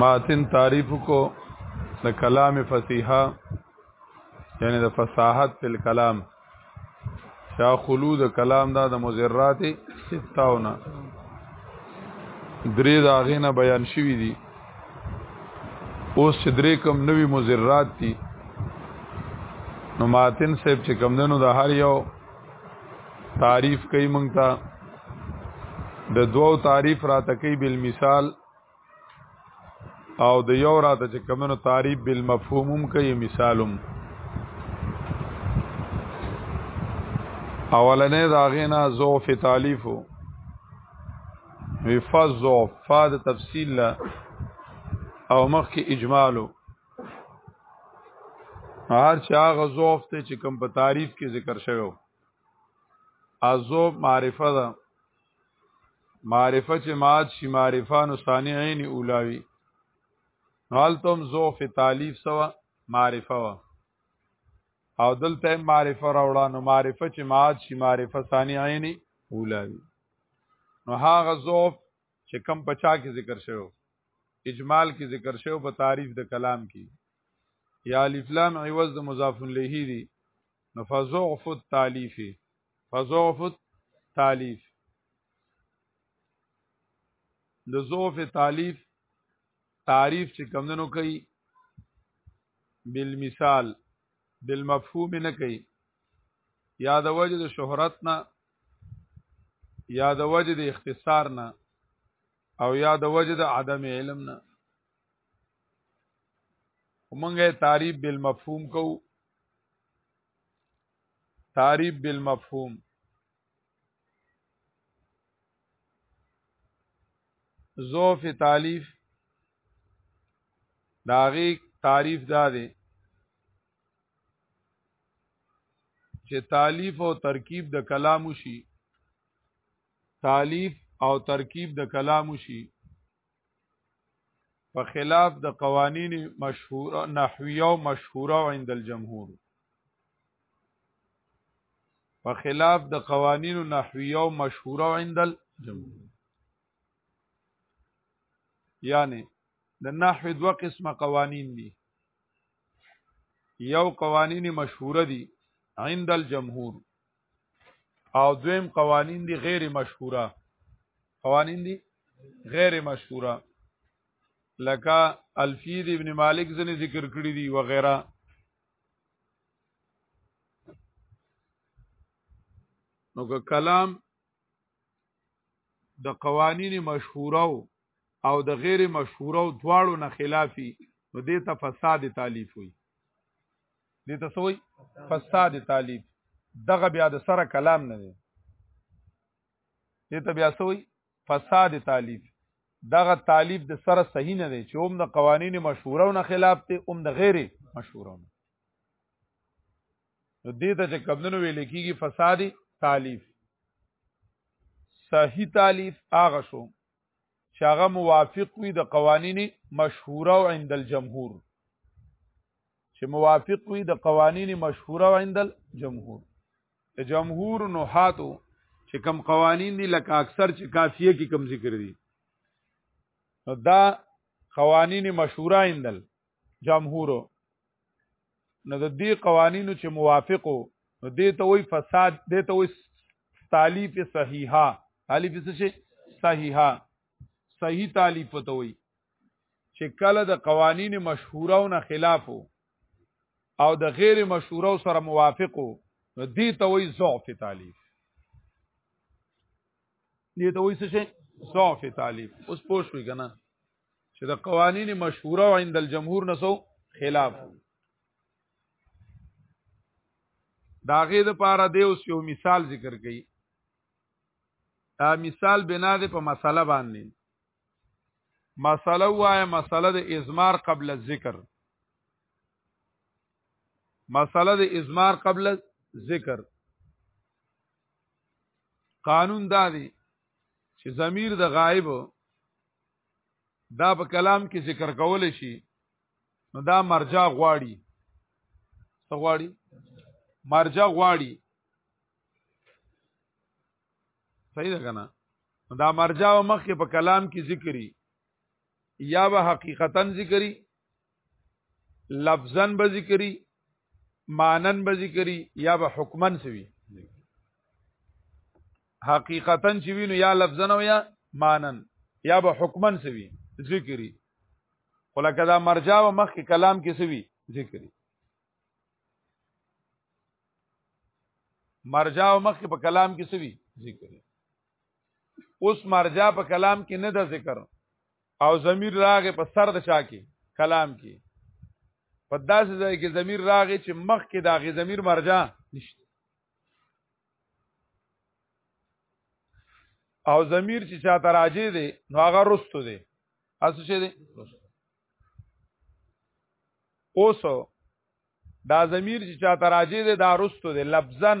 ماتن تعریف کو د کلام فصیحه یعنی د فصاحت په کلام شا خلود کلام دا د مزرات ستاونه درې دا غینه بیان شوی دی اوس چې درې کم نوی مزرات دي نو ماتن صاحب چې کم دنو د هر یو تعریف کوي مونږ ته د دوو تعریف راته کوي بل مثال او د یو راته چې کمنو تعریف بل مفهومم کوي مثالم اولنې داغینا ضعف تعلیف وفض ضعف فاد تفصیل او مخکې اجمالو هر چا غزوف ته چې کوم په تعریف کې ذکر شوی ازوب معرفه ده معرفه چې مات شي معرفه نو صانعین اولاوی حالتم زوف تالیف سوا معرفه وا او دلته معرفه راوړه نو معرفه چې مات شي معرفه صانعین اولاوی نو هاغه زوف چې کم پچا کې ذکر شوی اجمال کې ذکر شوی په تعریف د کلام کې یا الف لام عوض د مضاف الیه دی نو فضعف التالیف فضعف التالیف د ضعف تالیف تعریف چې کمندنو کوي بالمثال بالمفهوم نه کوي یا د وجه د شهرت نه یا د وجه د اختصار نه او یا د وجد عدم علم نه ومنګه تعریف بالمفهوم کو تعریف بالمفهوم ضعف تالیف داغي تعریف دا دی چې تالیف او ترکیب د کلام شي تالیف او ترکیب د کلام شي په خلاف د قوانین مشهوره نحویه او مشهوره عند الجمهور په خلاف د قوانین نحویه او مشهوره عند الجمهور یعنی د نحو دوه قسمه قوانین دي یو قوانین مشهوره دي عند الجمهور او دویم قوانین دي غیر مشهوره قوانین دي غیر مشهوره لکه الفید ابن مالک زنه ذکر کړی دي وغیرہ نو که کلام د قوانین مشهوره او د غیر مشهوره دواړو نه خلافي نو دې ته فساد تالیف وي دې ته سوې فساد تعلیب دغه بیا د سره کلام نه دی دې ته بیا سوې فساد تعلیب دغه تعلیب د سره صحیح نه دی چې هم د قوانینو مشهورونو خلاف دی هم د غیر مشهورونو نو دې ته چې کمندونو ویل کېږي فساد تعلیب صحیح تعلیب هغه شو چې هغه موافق وي د قوانینی مشهوره او عند الجمهور چې موافق وي د قوانینی مشهوره او عند الجمهور د جمهور نوحاتو چې کم قوانین دي لکه اکثر چې کافیه کې کم ذکر دي نو دا قوانین مشهوره عند جمهور نو د دې قوانینو چې موافقو نو دې ته وای فساد دې ته وای تالیف صحیحه تالیف څه شي صحیحه صحیح تالیف ته وای چې کله د قوانین مشهوره او نه خلافو او د غیر مشهوره سره موافقو نو دې ته وای ضعف تالیف دې ته وای څه شي ضعف تالیف اوس پوه شوې کنه چې د قوانین مشهوره او عند الجمهور نسو خلاف داغه د پاره دی اوس یو مثال ذکر کړي دا مثال بنا ده په مسله باندې مسله وای مسله د ازمار قبل الذکر مسله د ازمار قبل الذکر قانون دا دی چې ضمیر د غایب دا په کلام کې ذکر کول شي نو دا مرجع غواړي څه غواړي مرجع غواړي صحیح ده کنه دا مرجع مخکې په کلام کې ذکري یا به حقیقتا ذکري لفظا به ذکری مانن به ذکری یا به حکمن سوی حقیقتا چې وینو یا لفظا او یا مانن یا به حکمن سوی ذکری ولکه دا مرجع و مخ کلام کې سوی ذکری مرجع او مخ په کلام کې سوي ذکر اوس مرجع په کلام کې نه د ذکر او ضمیر راغې په سر د چا کې کلام کې په داسې ځای کې ضمیر راغې چې مخ کې دا غي ضمیر مرجع نشته او ضمیر چې چا تراجه دی نو هغه رستو دی اسو شه دی اوسو دا ضمیر چې چا تراجه دی دا رستو دی لفظن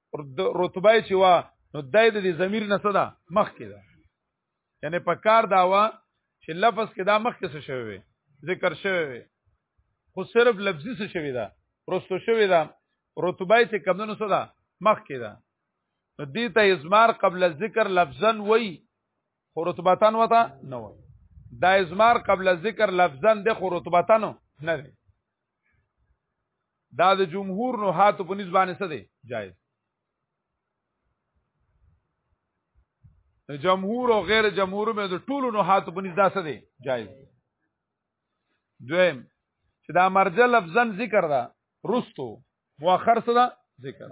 رتبه چې وا نو دای د دې ضمیر نه صدا مخ کې ده یعنی په کار دا وا چې لفظ کې دا مخ کې څه شوی وي ذکر شوی وي خو صرف لفظي څه شوی ده پرستو شوی ده رتبه چې کمونو صدا مخ کې ده نو دې ته ازمار قبل ذکر لفظا وای خو رتبتان وتا نه وای دا ازمار قبل ذکر لفظا د خو رتبتانو نه دی دا د جمهور نو هاتو په نسبانه څه دی جایز جمهور او غیر جمهور مې د ټولو نو هاتو په نسبانه څه دی جایز دویم چې دا مرجع لفظن ذکر دا رستو مؤخر څه دا ذکر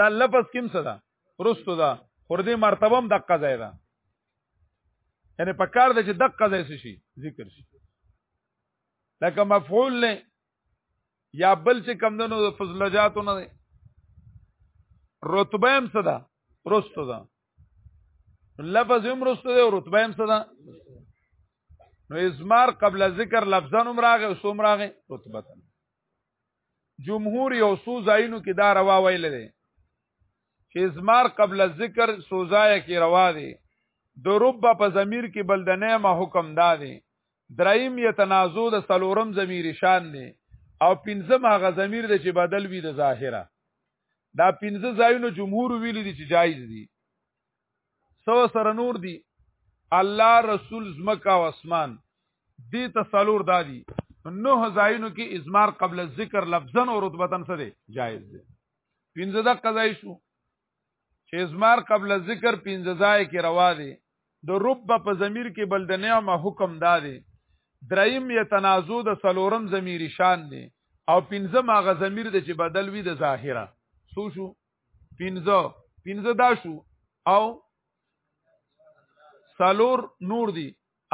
دا لفظ کوم څه دا رستو دا خور دې مرتبه هم دقه ځای ده یعنی په کار ده چې دقه ځای شي ذکر شي لکه مفعول نه یا بل چې کم دنو د فضلجاتو نه رتبه هم صدا رستو ده لفظ هم رستو ده رتبه هم صدا نو ازمار قبل ذکر لفظان هم راغه او سوم راغه رتبه جمهور یو سو زاینو کې دا روا ویل دي چې ازمار قبل ذکر سوزای کې روا دي د رب په ضمیر کې بلدنه ما حکم دادي دریم یې تنازع د سلورم ضمیر شان دی او پنځم هغه ضمیر دی چې بدل وي د ظاهره دا پنځه ځایونه جمهور ویلي دي چې جایز دي سو سره نور دي الله رسول زمکا او اسمان دې ته سلور دادي نوح ځایونو کې ازمار قبل ذکر لفظا او رتبتن څه دی جایز دی پنځه د قضای شو چې ازمار قبل ذکر پنځه ځای کې روا دي د رب په ضمیر کې بل د نعمه حکم دا دی دریم یې تنازع د سلورم ضمیر شان دی او پنځم هغه ضمیر دی چې بدل وي د ظاهره سو شو پنځه پنځه دا شو او سلور نور دی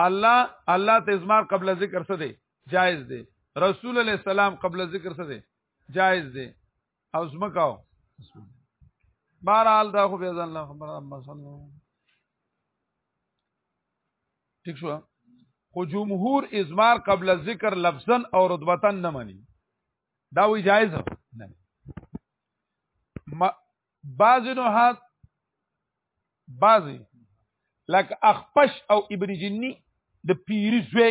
الله الله ته ازمار قبل ذکر څه دی جائز دی رسول الله سلام قبل ذکر څه دی جائز دی او زمکاو بهرحال دا خو به ځان له خبره مسله ٹھیک شو خو جمهور ازمار قبل ذکر لفظا او رتبتا نه مني دا وی جایز نه بعض نوحات بعضی لکه اخپش او ابن جنی د پیری زوی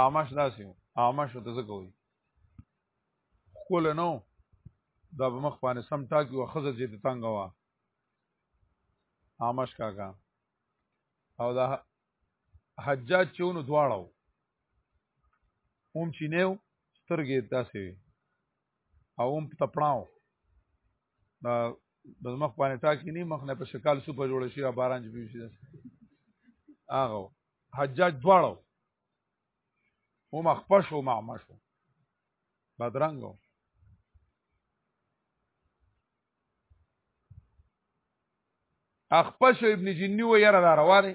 اعمش داسې و اعمش ته ځکه وي خپل نو دا به مخ باندې سم ټاکي او خزه چې تنګ وا اعمش کاکا او دا حجاج چونو دواړو اوم چینیو سترګې داسې وي او اوم تپړاو دا د مخ باندې ټاکي نه مخ نه په شکل سوپر جوړ شي باران جوړ شي هغه حجاج دواړو او مخپش او معمش بدرنګ اخپش ابن جنی و یره دا روانه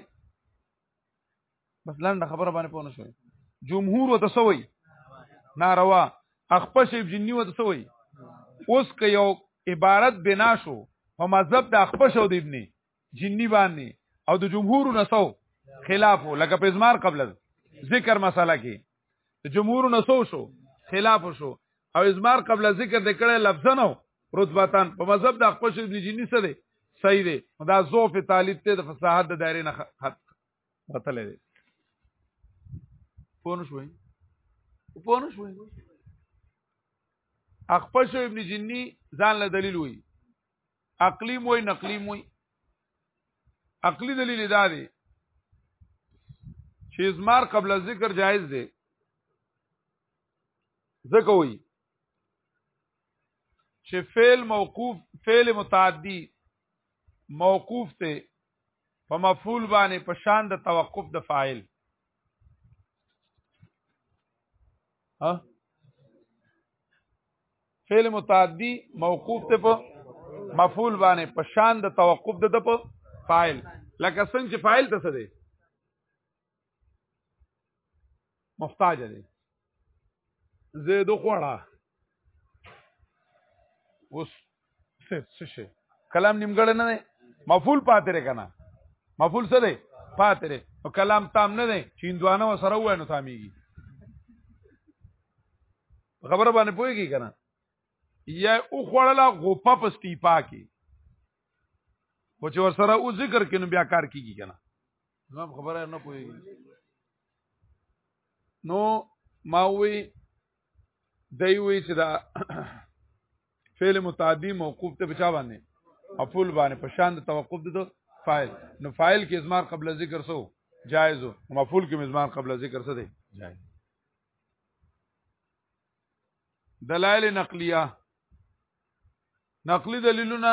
بس لاندې خبره باندې پونه شوې جمهور وته سوې ناروا اخپش ابن جنی وته سوې اوس که یو عبارت بنا شو په مذهب د اخپش او د ابن جنی باندې او د جمهور نسو خلاف لکه په ازمار قبل ذکر مساله کې د جمهور نسو شو خلاف شو او ازمار قبل ذکر د کړه لفظ نه رتبتان په مذهب د خپل ابن جنی سره دی صحیح دی دا ضعف طالب ته د فصاحت د دایره نه خط وتلې دی پونه شوې پونه شوې اخپش ابن جنی ځان له دلیل وی عقلی موي نقلی موي عقلی دلیل دا دی چې ازمار قبل ذکر جایز دی ځکه وي چې فعل موقوف فعل متعدی موقوف ته په مفعول باندې په شان د توقف د فاعل ها فعل متعدی موقوف ته په مفعول باندې په شان د توقف د په فاعل لکه څنګه چې فاعل ته څه دی محتاج دی زید خوړه اوس څه شي کلام نیمګړی نه دی مفعول پاتې لري کنه مفعول څه دی پاتې لري او کلام تام نه دی چې اندوانه وسره وای نو تامیږي خبره باندې پويږي کنه یا او خړلا غوپا پستی پاکي خو چې ور سره او ذکر کینو بیا کار کیږي کنه زما خبره نه پويږي نو ما وی دی وی چې دا فعل متعدی موقوف ته بچا باندې افول باندې په شان د توقف د فاعل نو فاعل کې ازمار قبل ذکر سو جائز او مفعول کې ازمار قبل ذکر سو دی جائز دلائل نقلیه نقلی دلیلونه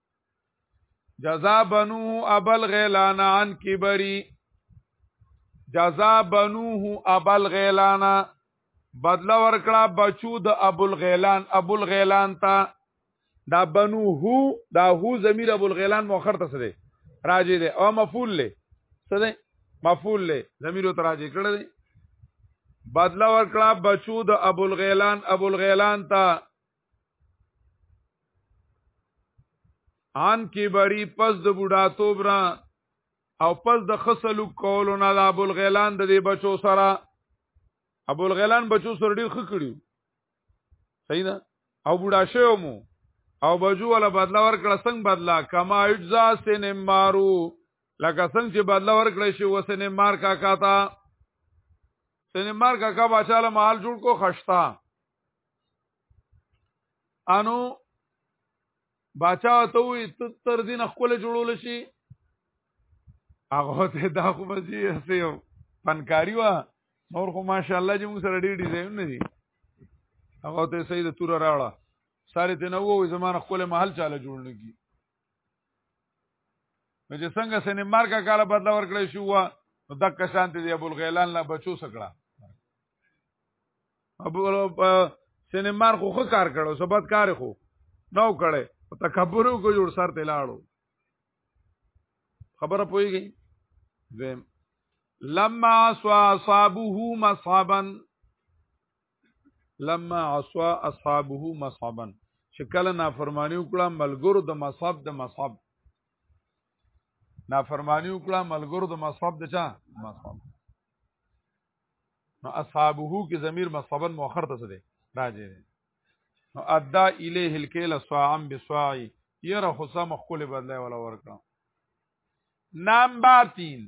جزا بنوه ابل غیلان عن کبری جزا بنوه ابل غیلان بدل ورکړه بچو د ابل غیلان ابل غیلان تا دا بنوه دا هو ضمیر ابل غیلان مؤخر ته سره راځي دی او مفعول له سره مفعول له ضمیر ته راځي کړه دی بدل ورکړه بچو د ابل غیلان ابل غیلان تا ان کی بری پس د بوډا توبرا او پس د خسلو کولو نه د ابو الغیلان د دې بچو سره ابو الغیلان بچو سره ډیر خ کړیو صحیح ده او بوډا شوی مو او بجو ولا بدلا ورکړه څنګه بدلا کما اجزا سن مارو لکه څنګه چې بدلا ورکړې شي وسنه مار کا کاتا سن مار کا کا بچاله محل جوړ کو خشتا انو باچا ته وي تر دین خپل جوړول شي هغه ته دا خو مزي سيو فنکاری وا نور خو ماشاءالله چې موږ سره ډیر ډیزاین نه دي هغه ته سید تور راړه ساره ته نو وې زمانه خپل محل چاله جوړ لګي نو چې څنګه سنې مارکا کاله بدل ورکړې شو وا نو دک شان دې ابو الغیلان لا بچو سکړه ابو سنې مار خو خو کار کړو سبد کار خو نو کړي او تکبر کو جوړ سر ته لاړو خبره پويږي زم لما اصابه مصابا لما عصا اصحابه مصابا چې کله نافرمانی وکړه ملګرو د مصاب د مصاب نافرمانی وکړه ملګرو د مصاب د چا مصاب نو اصحابه کې ضمیر مصابا مؤخر ته ده راځي نو ادا الیه الکیل صاعم بصاعی یره خصم خپل بدلای ولا ورکړه نام باتین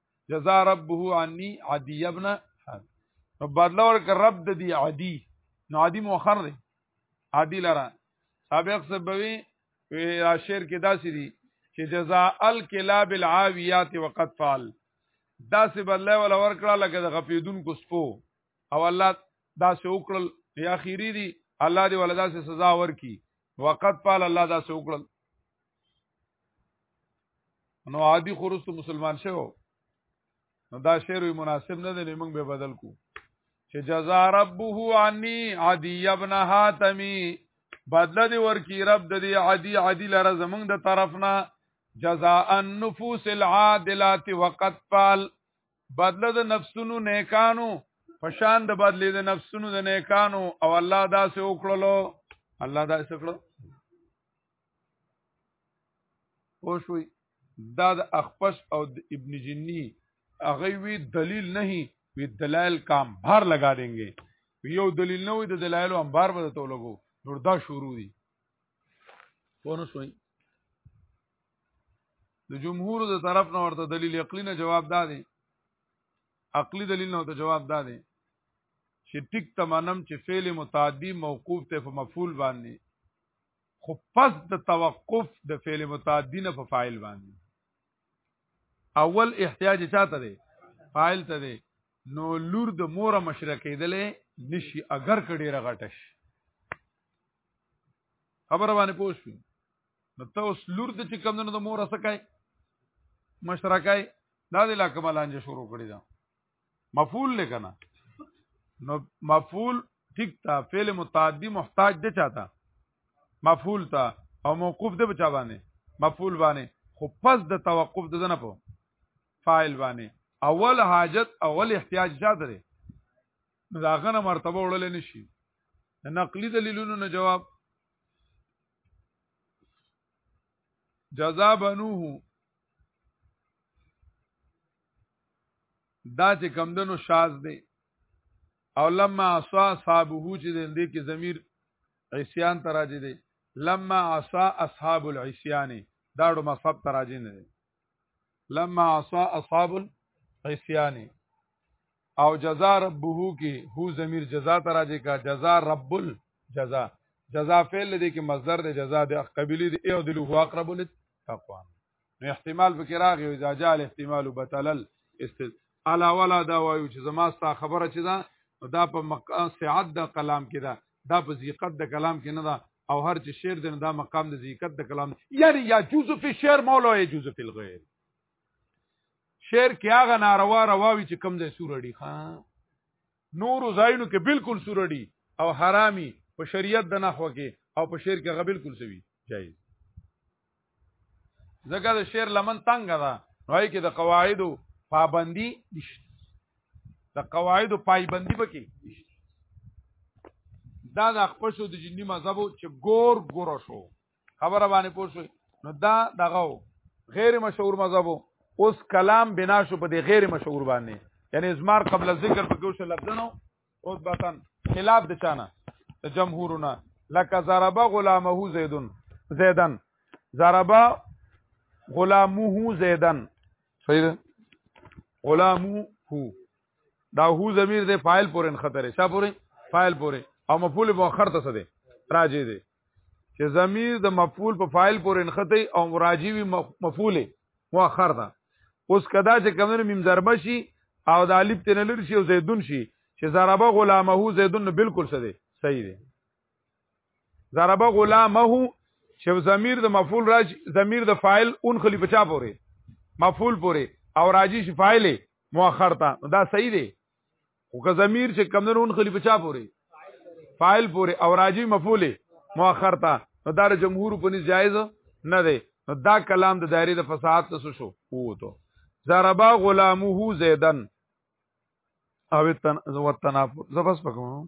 جزا ربه عني عدي ابن نو بدلا ورک رب د دی عدي نو عدي مؤخر دی عدي لرا سابق سبوي شعر کې داسې دي چې جزاء الکلاب العاویات وقد فعل داسې بدلا ولا ورکړه لکه د غفیدونکو سپو او الله داسې وکړل یا اخیری دي الله دې ولا داسې سزا ورکي وقد فعل الله داسې وکړل نو عادي خورست مسلمان شوو نو دا شعر مناسب نه دی موږ به بدل کو چې جزا ربه عني عدي ابن حاتمي بدل دی ورکی رب د دې عدي عدي لره زمنګ د طرفنا جزاء النفوس العادلات وقد فعل بدل د نفسونو نیکانو پشان د بدلې د نفسونو د نیکانو او الله دا سه وکړلو الله دا سه کړو پوه شوي دا د اخپش او د ابن جنی هغه وی دلیل نه وی دلایل کام بار لگا دینګي یو دلیل نه وی د دلایل هم بار به ته لګو نور دا شروع دي پوه شوي د جمهور د طرف نه ورته دلیل عقلی نه جواب دا دی عقلی دلیل نه ورته جواب دا دی چې ټیک تمنم چې فعل متعدی موقوف ته په مفعول باندې خو پس د توقف د فعل متعدی نه په فاعل باندې اول احتیاج چاته دی فاعل ته دی نو لور د مور مشرکېدلې نشي اگر کډې رغټش خبر باندې پوښتنه نو ته اوس لور د چې کم نه د مور سره کوي مشرکای دا د لا کمالانجه شروع کړی دا مفعول لکنه نو مفعول ټیک تا فعل متعدی محتاج دی چاته مفعول تا او موقوف دی بچا باندې مفعول باندې خو پس د توقف د نه په فاعل باندې اول حاجت اول احتیاج چاته دی نو دا غنه مرتبه وړل نشي نقلی دلیلونو نه جواب جزا بنوه دا چې کمدنو شاز دی او لما عصا صاحبه چې دې کې ضمیر عصيان تراجي دی لما عصا اصحاب العصيان دا ډو مصحب تراجي نه دی لما عصا اصحاب العصيان او جزاء ربه کې هو ضمیر جزاء تراجي کا جزاء رب الجزاء جزاء فعل دې کې مصدر دې جزاء دې قبلي دې او دې هو اقرب للتقوا نو احتمال پکې راغی او اذا جاء الاحتمال بتلل استد الا ولا دا وایو چې زما ستا خبره چې دا دا په مقام سعادت د کلام کې دا دا په ذیقت د کلام کې نه دا او هر چې شعر دی دا مقام د ذیقت د کلام یعنی یا جوز فی شعر مولا یا جوز فی الغیر شعر کې هغه ناروا رواوی چې کم ځای سور اړي خان نور زاینو کې بالکل سورړي او حرامي په شریعت د نحو کې او په شعر کې غبل کول سوي جایز زګه د شعر لمن تنګ ده نوای کې د قواعدو پابندي نشته د قواعدو پایبندي پکې نشته دا د خپل شو د جنی مذهب چې ګور ګور شو خبره باندې پوښوي نو دا دغه غیر مشهور مذهب اوس کلام بنا شو په دې غیر مشهور باندې یعنی ازمار قبل ذکر په کوشه لفظنو او بطن خلاف د چانه جمهورونه لکه ضربه غلامه زیدن زیدن ضربه غلامه زیدن صحیح ده غلامه هو دا هو ضمیر د فاعل پورې خطر شاه پورې فاعل پورې او مفعول مؤخر ته څه دی راځي دی چې ضمیر د مفعول په فاعل پورې انختی او مراجی وی مفعول مؤخر ده اوس کدا چې کمنه میم ضربه شي او د الف تن لر شي او زیدون شي چې ضربه غلامه زیدون بالکل څه دی صحیح دی ضربه غلامه چې ضمیر د مفعول راج ضمیر د فاعل اون خلی بچا پورې مفعول پورې او راجی شي فاعل مؤخر ته دا صحیح دی خو که ضمیر چې کمنو اون خلی بچا پوري فاعل پوري او راجی مفعول مؤخر تا نو دار جمهور په نس جایز نه دی نو دا کلام د دایره د فساد څخه شو وته ضربا غلامه زیدن او تن و تنافر زبس پکم